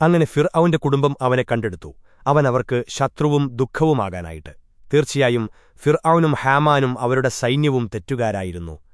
അങ്ങനെ ഫിർ അവന്റെ കുടുംബം അവനെ കണ്ടെടുത്തു. അവൻ അവർക്ക് ശത്രുവും ദുഃഖവുമാകാനായിട്ട്. തീർച്ചയായും ഫിർ അവനും ഹാമാനും അവരുടെ സൈന്യവും തെറ്റുകാരായിരുന്നു.